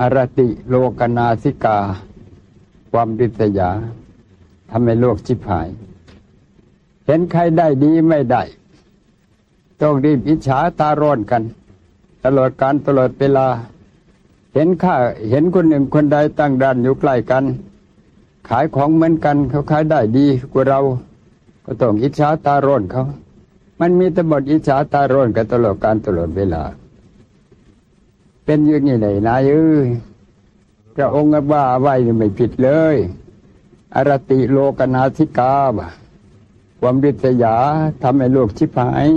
อารติโลกนาสิกา ความริษยาทำให้โลกชิบหาย เห็นใครได้ดีไม่ได้ ต้องรีบอิจฉาตาร้อนกัน ตลอดการตลอดเวลา เห็นข้าเห็นคนหนึ่งคนใดตั้งด่านอยู่ใกล้กัน ขายของเหมือนกันเขาขายได้ดีกว่าเรา ก็ต้องอิจฉาตาร้อนเขา มันมีแตบทอิจฉาตาร้อนกันตลอดการตลอดเวลา เป็นอย่างนี้ไหนนายเอ้ยพระองค์ว่าไว้ไม่ผิดเลย อรติโลกนาธิกาบะความริษยาทำให้โลกชิบหาย